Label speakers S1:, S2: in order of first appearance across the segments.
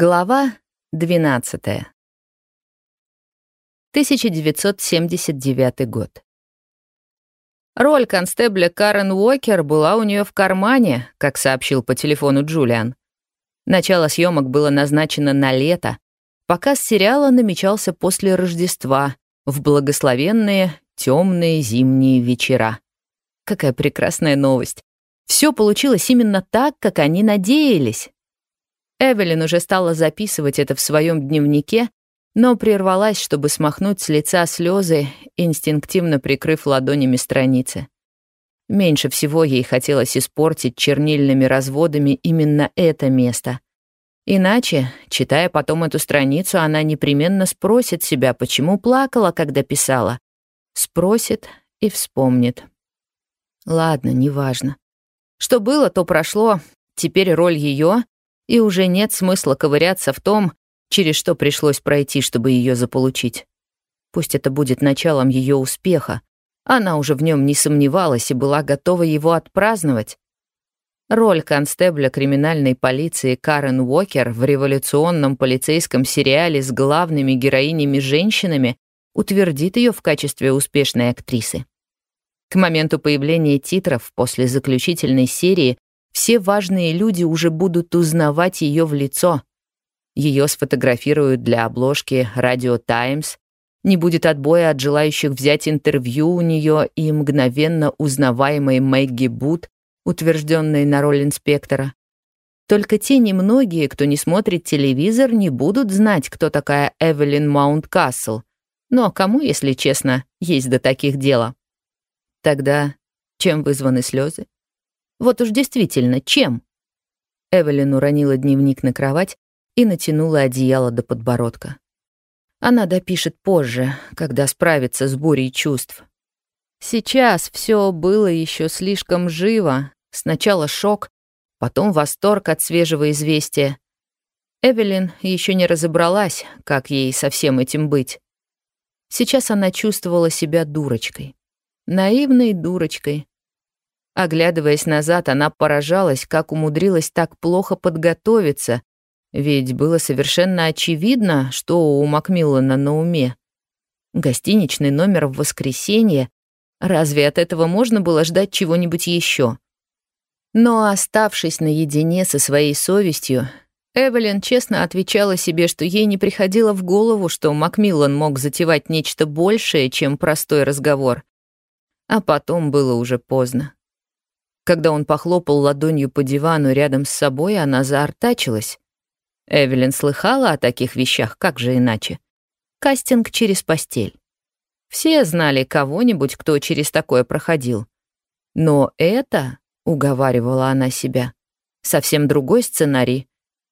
S1: Глава 12. 1979 год. Роль констебля Карен Уокер была у нее в кармане, как сообщил по телефону Джулиан. Начало съемок было назначено на лето. Показ сериала намечался после Рождества, в благословенные темные зимние вечера. Какая прекрасная новость. Все получилось именно так, как они надеялись. Эвелин уже стала записывать это в своем дневнике, но прервалась, чтобы смахнуть с лица слезы, инстинктивно прикрыв ладонями страницы. Меньше всего ей хотелось испортить чернильными разводами именно это место. Иначе, читая потом эту страницу, она непременно спросит себя, почему плакала, когда писала. Спросит и вспомнит. Ладно, неважно. Что было, то прошло. Теперь роль ее и уже нет смысла ковыряться в том, через что пришлось пройти, чтобы ее заполучить. Пусть это будет началом ее успеха. Она уже в нем не сомневалась и была готова его отпраздновать. Роль констебля криминальной полиции Карен Уокер в революционном полицейском сериале с главными героинями-женщинами утвердит ее в качестве успешной актрисы. К моменту появления титров после заключительной серии все важные люди уже будут узнавать ее в лицо. Ее сфотографируют для обложки «Радио Таймс», не будет отбоя от желающих взять интервью у нее и мгновенно узнаваемой Мэгги Бут, утвержденной на роль инспектора. Только те немногие, кто не смотрит телевизор, не будут знать, кто такая Эвелин Маунт-Кассел. Но кому, если честно, есть до таких дела? Тогда чем вызваны слезы? Вот уж действительно, чем? Эвелин уронила дневник на кровать и натянула одеяло до подбородка. Она допишет позже, когда справится с бурей чувств. Сейчас все было еще слишком живо. Сначала шок, потом восторг от свежего известия. Эвелин еще не разобралась, как ей со всем этим быть. Сейчас она чувствовала себя дурочкой. Наивной дурочкой, Оглядываясь назад, она поражалась, как умудрилась так плохо подготовиться, ведь было совершенно очевидно, что у Макмиллана на уме. Гостиничный номер в воскресенье. Разве от этого можно было ждать чего-нибудь еще? Но оставшись наедине со своей совестью, Эвелин честно отвечала себе, что ей не приходило в голову, что Макмиллан мог затевать нечто большее, чем простой разговор. А потом было уже поздно. Когда он похлопал ладонью по дивану рядом с собой, она заортачилась. Эвелин слыхала о таких вещах, как же иначе? Кастинг через постель. Все знали кого-нибудь, кто через такое проходил. Но это, уговаривала она себя, совсем другой сценарий,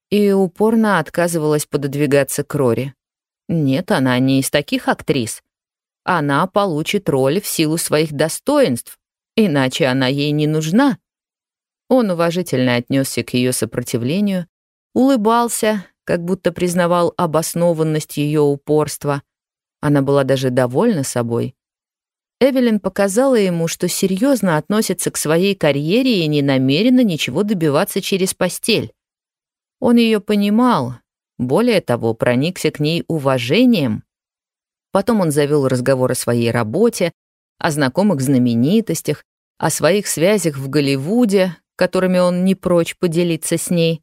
S1: и упорно отказывалась пододвигаться к Рори. Нет, она не из таких актрис. Она получит роль в силу своих достоинств, Иначе она ей не нужна. Он уважительно отнесся к ее сопротивлению, улыбался, как будто признавал обоснованность ее упорства. Она была даже довольна собой. Эвелин показала ему, что серьезно относится к своей карьере и не намерена ничего добиваться через постель. Он ее понимал, более того, проникся к ней уважением. Потом он завел разговор о своей работе, о знакомых знаменитостях, о своих связях в Голливуде, которыми он не прочь поделиться с ней.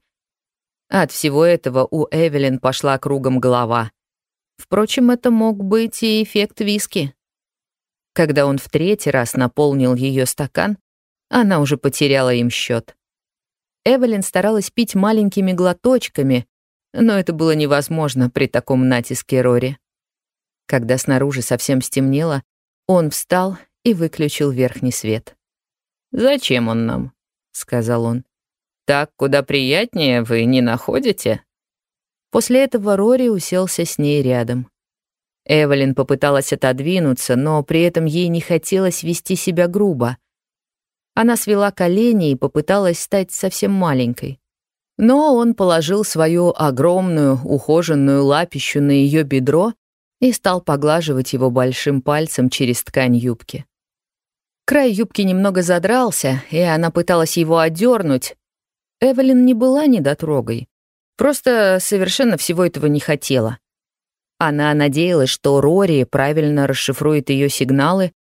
S1: От всего этого у Эвелин пошла кругом голова. Впрочем, это мог быть и эффект виски. Когда он в третий раз наполнил ее стакан, она уже потеряла им счет. Эвелин старалась пить маленькими глоточками, но это было невозможно при таком натиске Рори. Когда снаружи совсем стемнело, он встал и выключил верхний свет. «Зачем он нам?» — сказал он. «Так куда приятнее вы не находите?» После этого Рори уселся с ней рядом. Эвелин попыталась отодвинуться, но при этом ей не хотелось вести себя грубо. Она свела колени и попыталась стать совсем маленькой. Но он положил свою огромную, ухоженную лапищу на ее бедро и стал поглаживать его большим пальцем через ткань юбки. Край юбки немного задрался, и она пыталась его одернуть. Эвелин не была недотрогой. Просто совершенно всего этого не хотела. Она надеялась, что Рори правильно расшифрует ее сигналы,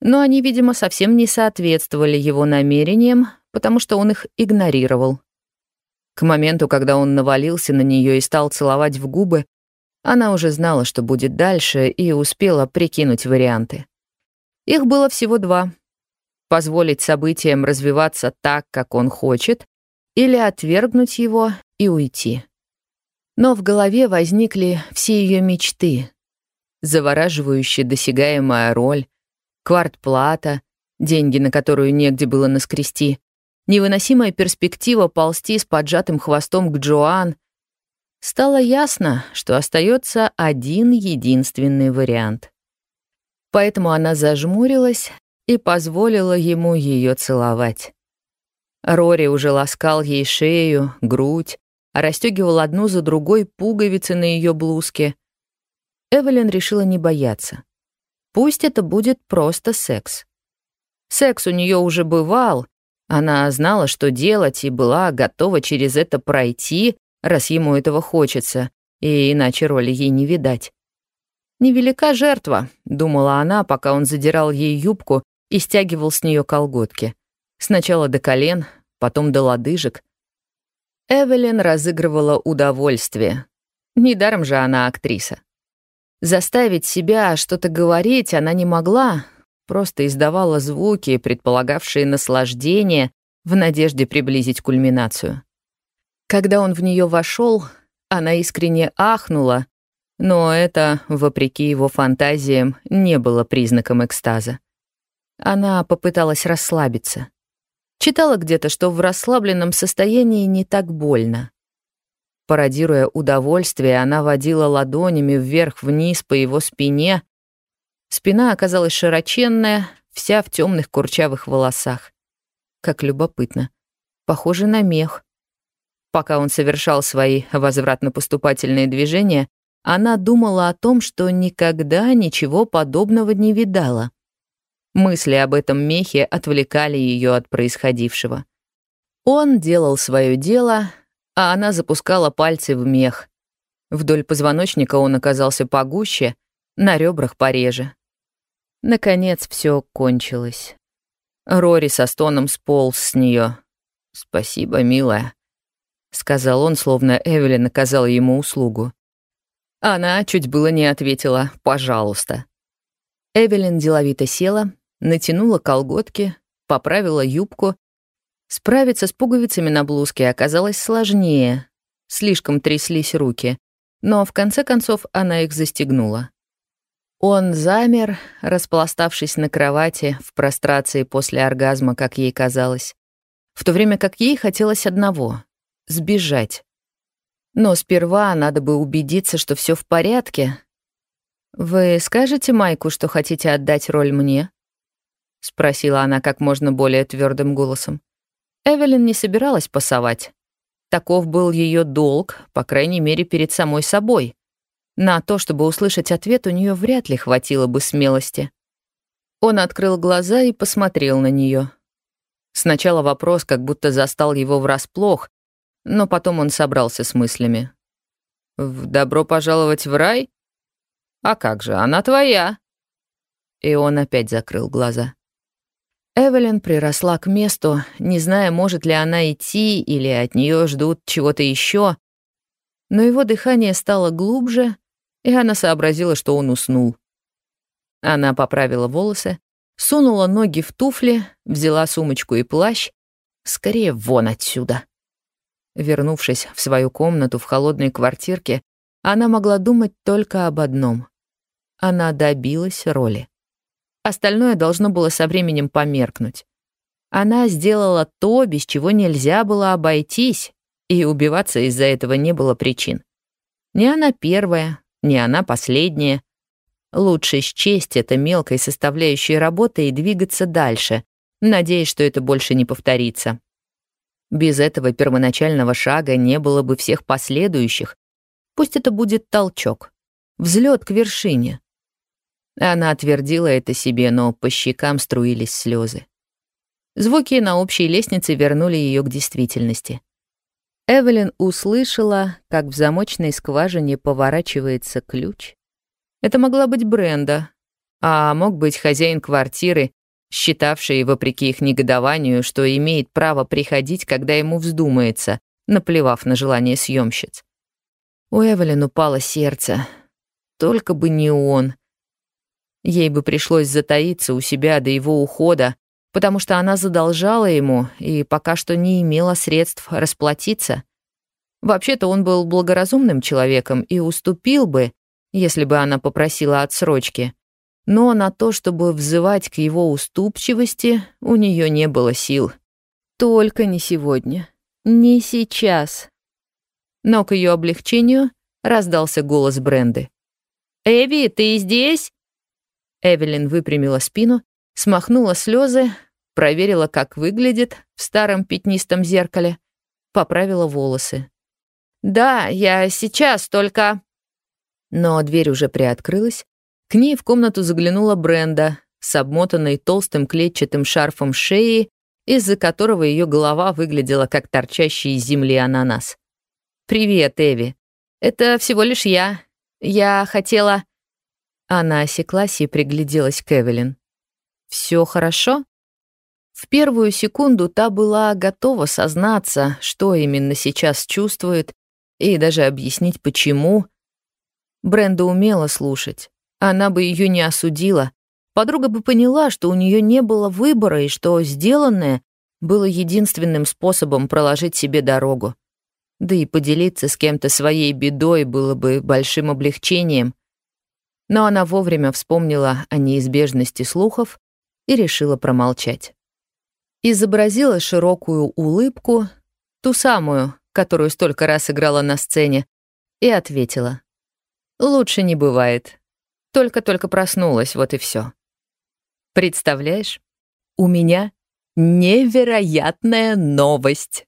S1: но они, видимо, совсем не соответствовали его намерениям, потому что он их игнорировал. К моменту, когда он навалился на нее и стал целовать в губы, она уже знала, что будет дальше, и успела прикинуть варианты. Их было всего два. Позволить событиям развиваться так, как он хочет, или отвергнуть его и уйти. Но в голове возникли все ее мечты. Завораживающая досягаемая роль, квартплата, деньги, на которую негде было наскрести, невыносимая перспектива ползти с поджатым хвостом к Джоан. Стало ясно, что остается один единственный вариант. Поэтому она зажмурилась и позволила ему ее целовать. Рори уже ласкал ей шею, грудь, расстегивал одну за другой пуговицы на ее блузке. Эвелин решила не бояться. Пусть это будет просто секс. Секс у нее уже бывал, она знала, что делать, и была готова через это пройти, раз ему этого хочется, и иначе роли ей не видать. «Невелика жертва», — думала она, пока он задирал ей юбку и стягивал с нее колготки. Сначала до колен, потом до лодыжек. Эвелин разыгрывала удовольствие. Недаром же она актриса. Заставить себя что-то говорить она не могла, просто издавала звуки, предполагавшие наслаждение, в надежде приблизить кульминацию. Когда он в нее вошел, она искренне ахнула, но это, вопреки его фантазиям, не было признаком экстаза. Она попыталась расслабиться. Читала где-то, что в расслабленном состоянии не так больно. Пародируя удовольствие, она водила ладонями вверх-вниз по его спине. Спина оказалась широченная, вся в темных курчавых волосах. Как любопытно. Похоже на мех. Пока он совершал свои возвратно-поступательные движения, она думала о том, что никогда ничего подобного не видала. Мысли об этом мехе отвлекали ее от происходившего. Он делал свое дело, а она запускала пальцы в мех. Вдоль позвоночника он оказался погуще, на ребрах пореже. Наконец все кончилось. Рори со стоном сполз с нее. «Спасибо, милая», — сказал он, словно Эвелин оказала ему услугу. Она чуть было не ответила «пожалуйста». Эвелин деловито села, натянула колготки, поправила юбку Справиться с пуговицами на блузке оказалось сложнее. Слишком тряслись руки. Но в конце концов она их застегнула. Он замер, распластавшись на кровати в прострации после оргазма, как ей казалось. В то время как ей хотелось одного — сбежать. Но сперва надо бы убедиться, что все в порядке. «Вы скажете Майку, что хотите отдать роль мне?» — спросила она как можно более твердым голосом. Эвелин не собиралась пасовать. Таков был ее долг, по крайней мере, перед самой собой. На то, чтобы услышать ответ, у нее вряд ли хватило бы смелости. Он открыл глаза и посмотрел на нее. Сначала вопрос как будто застал его врасплох, но потом он собрался с мыслями. «В добро пожаловать в рай? А как же, она твоя!» И он опять закрыл глаза. Эвелин приросла к месту, не зная, может ли она идти или от нее ждут чего-то еще. Но его дыхание стало глубже, и она сообразила, что он уснул. Она поправила волосы, сунула ноги в туфли, взяла сумочку и плащ. Скорее вон отсюда. Вернувшись в свою комнату в холодной квартирке, она могла думать только об одном. Она добилась роли. Остальное должно было со временем померкнуть. Она сделала то, без чего нельзя было обойтись, и убиваться из-за этого не было причин. Не она первая, не она последняя. Лучше счесть это мелкой составляющей работы и двигаться дальше, надеясь, что это больше не повторится. Без этого первоначального шага не было бы всех последующих. Пусть это будет толчок, взлет к вершине, она отвердила это себе, но по щекам струились слезы. Звуки на общей лестнице вернули ее к действительности. Эвелин услышала, как в замочной скважине поворачивается ключ. Это могла быть Бренда, а мог быть хозяин квартиры, считавший, вопреки их негодованию, что имеет право приходить, когда ему вздумается, наплевав на желание съемщиц. У Эвелин упало сердце. Только бы не он. Ей бы пришлось затаиться у себя до его ухода, потому что она задолжала ему и пока что не имела средств расплатиться. Вообще-то он был благоразумным человеком и уступил бы, если бы она попросила отсрочки. Но на то, чтобы взывать к его уступчивости, у нее не было сил. Только не сегодня. Не сейчас. Но к ее облегчению раздался голос Бренды. «Эви, ты здесь?» Эвелин выпрямила спину, смахнула слезы, проверила, как выглядит в старом пятнистом зеркале, поправила волосы. «Да, я сейчас, только...» Но дверь уже приоткрылась. К ней в комнату заглянула Бренда с обмотанной толстым клетчатым шарфом шеи, из-за которого ее голова выглядела как торчащий из земли ананас. «Привет, Эви. Это всего лишь я. Я хотела...» Она осеклась и пригляделась к Эвелин. «Все хорошо?» В первую секунду та была готова сознаться, что именно сейчас чувствует, и даже объяснить, почему. Бренда умела слушать. Она бы ее не осудила. Подруга бы поняла, что у нее не было выбора и что сделанное было единственным способом проложить себе дорогу. Да и поделиться с кем-то своей бедой было бы большим облегчением. Но она вовремя вспомнила о неизбежности слухов и решила промолчать. Изобразила широкую улыбку, ту самую, которую столько раз играла на сцене, и ответила. «Лучше не бывает. Только-только проснулась, вот и все. Представляешь, у меня невероятная новость.